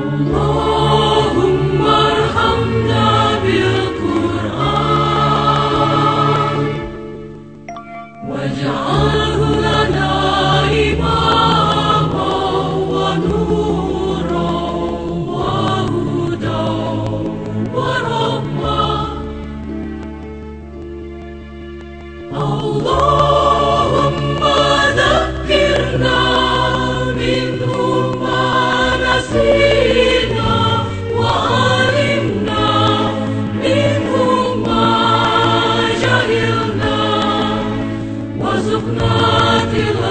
اللهم зупнати.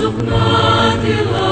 зупнатила.